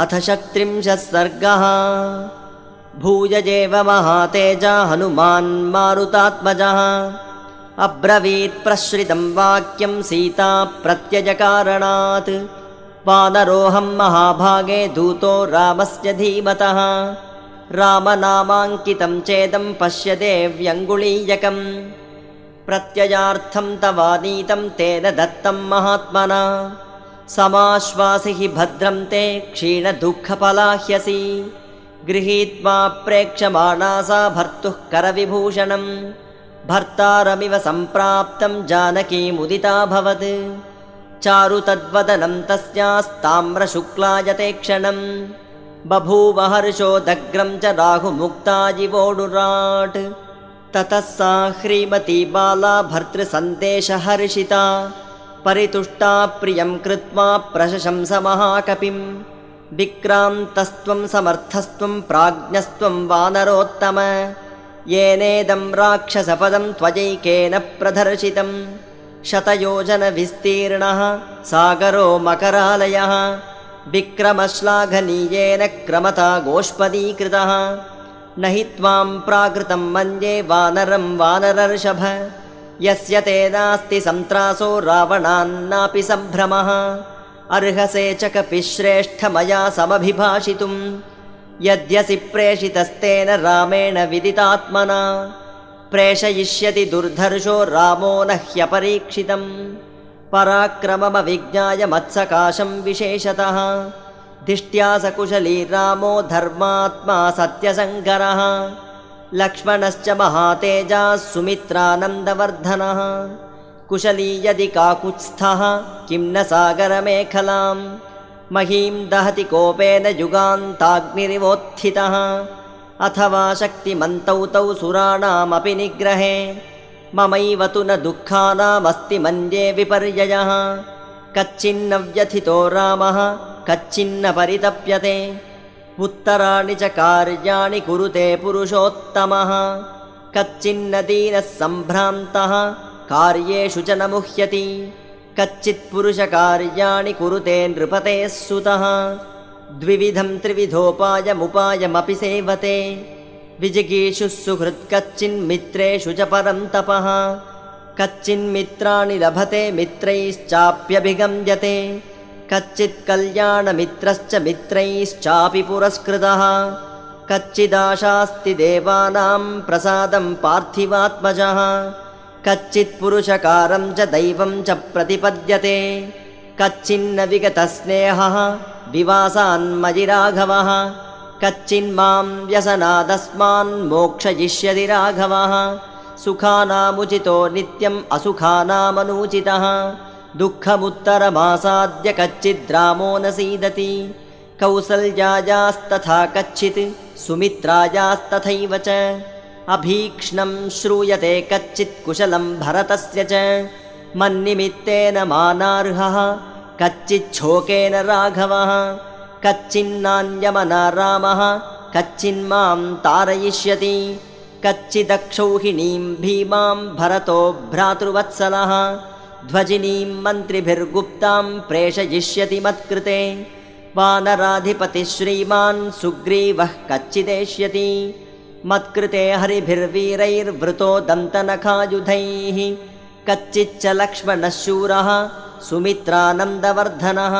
अथ शक्त्रिंशः सर्गः। भूयजेव महातेजा हनुमान् मारुतात्मजः। अब्रवीत् प्रश्रितं वाक्यं सीता प्रत्यजकारणात्। वानरोऽहं महाभागे दूतो रामस्य धीमतः। रामनामाङ्कितं चेदं पश्य देव्यङ्गुलीयकम् प्रत्ययार्थं तवानीतं तेन दत्तं महात्मना समाश्वासि हि भद्रं ते क्षीणदुःखपलाह्यसि। गृहीत्वा प्रेक्षमाणा सा भर्तुः करविभूषणं। भर्तारमिव सम्प्राप्तं जानकीमुदिताभवत् चारु तद्वदनं तस्यास्ताम्रशुक्लायते क्षणं। बभूवहर्षोदग्रं च राहुमुक्ताजिवोडुराट्। ततः सा ह्रीमती बाला भर्तृसन्देशहर्षिता परितुष्टा प्रियं कृत्वा प्रशशंस महाकपिं विक्रान्तस्त्वं समर्थस्त्वं प्राज्ञस्त्वं वानरोत्तम। येनेदं राक्षसपदं त्वयैकेन प्रदर्शितं शतयोजनविस्तीर्णः सागरो मकरालयः। विक्रमश्लाघनीयेन क्रमता गोष्पदीकृतः न हि त्वां प्राकृतं मन्ये वानरं वानरर्षभ यस्य ते नास्ति सन्त्रासो रावणान्नापि सम्भ्रमः। अर्हसे च कपिश्रेष्ठ मया समभिभाषितुं यद्यसि प्रेषितस्तेन रामेण विदितात्मना प्रेषयिष्यति दुर्धर्षो रामो न ह्यपरीक्षितं पराक्रममविज्ञाय मत्सकाशं विशेषतः। दिष्ट्या सकुशली रामो धर्मात्मा सत्यसङ्करः लक्ष्मणश्च महातेजाः सुमित्रानन्दवर्धनः। कुशली यदि काकुत्स्थः किं न सागरमेखलां महीं दहति कोपेन युगान्ताग्निरिवोत्थितः। अथवा शक्तिमन्तौ तौ सुराणामपि निग्रहे। ममैव तु न दुःखानामस्ति मन्ये विपर्ययः। कच्चिन्न व्यथितो रामः कच्चिन्न परितप्यते उत्तराणि च कार्याणि कुरुते पुरुषोत्तमः। कच्चिन्न दीनः सम्भ्रान्तः कार्येषु च न मुह्यति। कच्चित्पुरुषकार्याणि कुरुते नृपतेः सुतः द्विविधं त्रिविधोपायमुपायमपि सेवते। विजिगीषु सुहृत् कच्चिन्मित्रेषु च परं तपः। कच्चिन्मित्राणि लभते मित्रैश्चाप्यभिगम्यते कच्चित् कल्याणमित्रश्च मित्रैश्चापि पुरस्कृतः। कच्चिदाशास्ति देवानां प्रसादं पार्थिवात्मजः। कच्चित्पुरुषकारं च दैवं च प्रतिपद्यते। कच्चिन्न विगतस्नेहः विवासान्मयि राघवः कच्चिन्मां व्यसनादस्मान्मोक्षयिष्यति राघवः। सुखानामुचितो नित्यम् असुखानामनूचितः दुःखमुत्तरमासाद्य कच्चिद्रामो न सीदति। कौसल्यायास्तथा कच्चित् सुमित्रायास्तथैव च। अभीक्ष्णं श्रूयते कच्चित् कुशलं भरतस्य च। मन्निमित्तेन मानार्हः कच्चिच्छोकेन राघवः। कच्चिन्नान्यमना रामः कच्चिन्मां तारयिष्यति। कच्चिदक्षौहिणीं भीमां भरतो भ्रातृवत्सलः ध्वजिनीं मन्त्रिभिर्गुप्तां प्रेषयिष्यति मत्कृते। वानराधिपतिः श्रीमान् सुग्रीवः कच्चिदेष्यति। मत्कृते हरिभिर्वीरैर्वृतो दन्तनखायुधैः। कच्चिच्च लक्ष्मणः शूरः सुमित्रानन्दवर्धनः।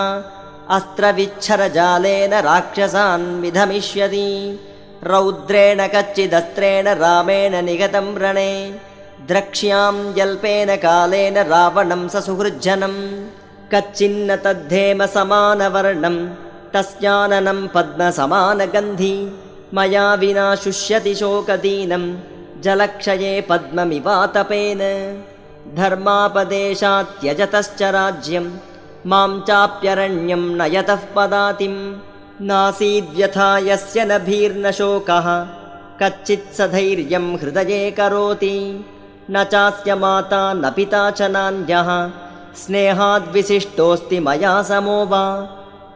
अस्त्रविच्छरजालेन राक्षसान् विधमिष्यति। रौद्रेण कच्चिदस्त्रेण रामेण निगतं रणे द्रक्ष्यां यल्पेन कालेन रावणं स सुहृज्जनं कच्चिन्न तद्धेम समानवर्णं तस्याननं पद्मसमानगन्धि मया विना शुष्यति शोकदीनं जलक्षये पद्ममिवातपेन। धर्मापदेशात् त्यजतश्च राज्यं मां चाप्यरण्यं नयतः पदातिं नासीद्यथा यस्य न भीर्न शोकः कच्चित् सधैर्यं हृदये करोति न चास्य माता न पिता च नान्यः। स्नेहाद्विशिष्टोऽस्ति मया समो वा।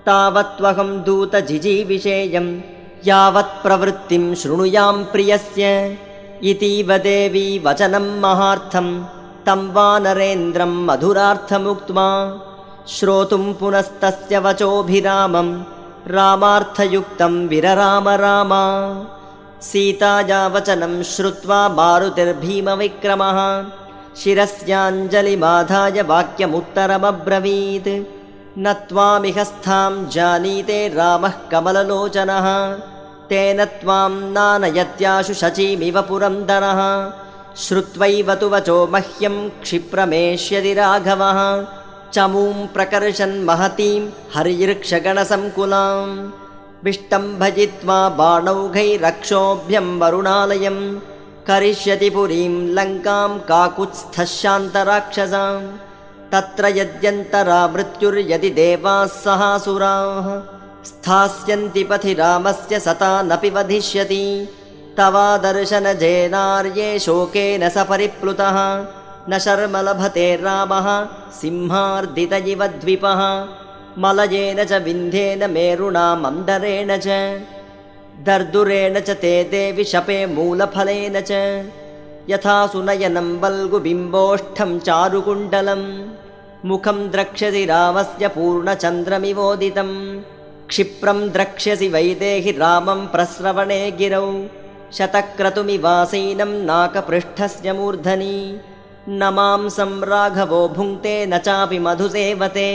तावत्त्वहं दूतजिजीविषेयं यावत् प्रवृत्तिं शृणुयां प्रियस्य। इतीव देवी वचनं महार्थं तं वानरेन्द्रं मधुरार्थमुक्त्वा। श्रोतुं पुनस्तस्य वचोभिरामं रामार्थयुक्तं विरराम राम सीताया वचनं श्रुत्वा मारुतिर्भीमविक्रमः। शिरस्याञ्जलिमाधाय वाक्यमुत्तरमब्रवीत्। न त्वामिहस्थां जानीते रामः कमललोचनः। तेन त्वां नानयत्याशु शचीमिव पुरन्दरः श्रुत्वैव तु वचो मह्यं क्षिप्रमेष्यति राघवः। चमूं प्रकर्षन् महतीं हरिवृक्षगणसङ्कुलाम् विष्टं भजित्वा बाणौघैरक्षोभ्यं वरुणालयं करिष्यति पुरीं लङ्कां काकुत्स्थः शान्तराक्षसां तत्र यद्यन्तरा मृत्युर्यदि देवाः सहासुराः स्थास्यन्ति पथि रामस्य सतानपि वधिष्यति तवादर्शनजेनार्ये शोकेन स परिप्लुतः न शर्म लभते रामः सिंहार्दित इव द्विपः मलयेन च विन्ध्येन मेरुणा मन्दरेण च दर्दुरेण च ते देवि शपे मूलफलेन च। यथा सुनयनं बल्गुबिम्बोष्ठं चारुकुण्डलं मुखं द्रक्ष्यसि रामस्य पूर्णचन्द्रमिवोदितं क्षिप्रं द्रक्ष्यसि वैदेहि रामं प्रस्रवणे गिरौ शतक्रतुमिवासीनं नाकपृष्ठस्य मूर्धनि न मांसं राघवो भुङ्क्ते न चापि मधुसेवते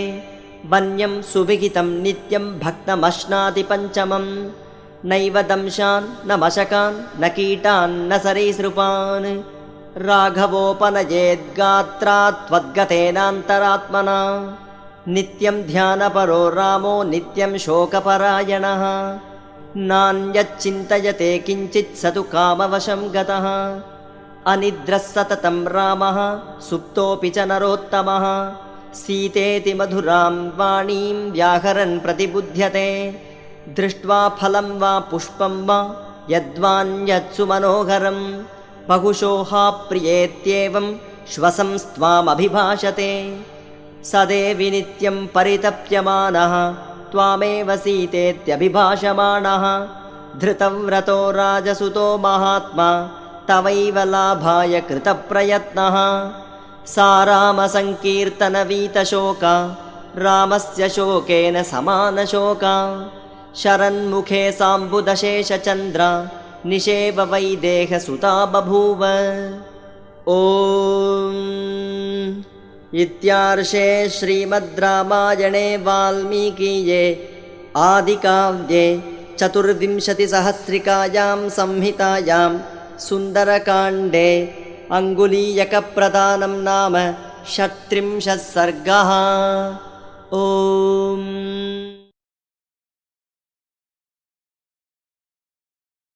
वन्यं सुविहितं नित्यं भक्तमश्नाति पञ्चमं नैव दंशान् न मशकान् न कीटान्न सरीसृपान्। राघवोपनयेद्गात्रात् त्वद्गतेनान्तरात्मना। नित्यं ध्यानपरो रामो नित्यं शोकपरायणः। नान्यच्चिन्तयते किञ्चित् स तु कामवशं गतः। अनिद्रः सततं रामः सुप्तोऽपि च नरोत्तमः सीतेति मधुरां वाणीं व्याहरन् प्रतिबुध्यते। दृष्ट्वा फलं वा पुष्पं वा यद्वान्यत्सु मनोहरं बहुशोहा प्रियेत्येवं श्वसंस्त्वामभिभाषते। सदेवि नित्यं परितप्यमानः त्वामेव सीतेत्यभिभाषमाणः। धृतव्रतो राजसुतो महात्मा तवैव लाभाय कृतप्रयत्नः सा रामसङ्कीर्तनवीतशोका रामस्य शोकेन समानशोका। शरन्मुखे साम्बुदशेषचन्द्र निषेव वैदेहसुता बभूव। ॐ इत्यार्षे श्रीमद् रामायणे वाल्मीकीये आदिकाव्ये चतुर्विंशतिसहस्रिकायां संहितायां सुन्दरकाण्डे अङ्गुलीयकप्रदानं नाम षट्त्रिंशत् सर्गः ओ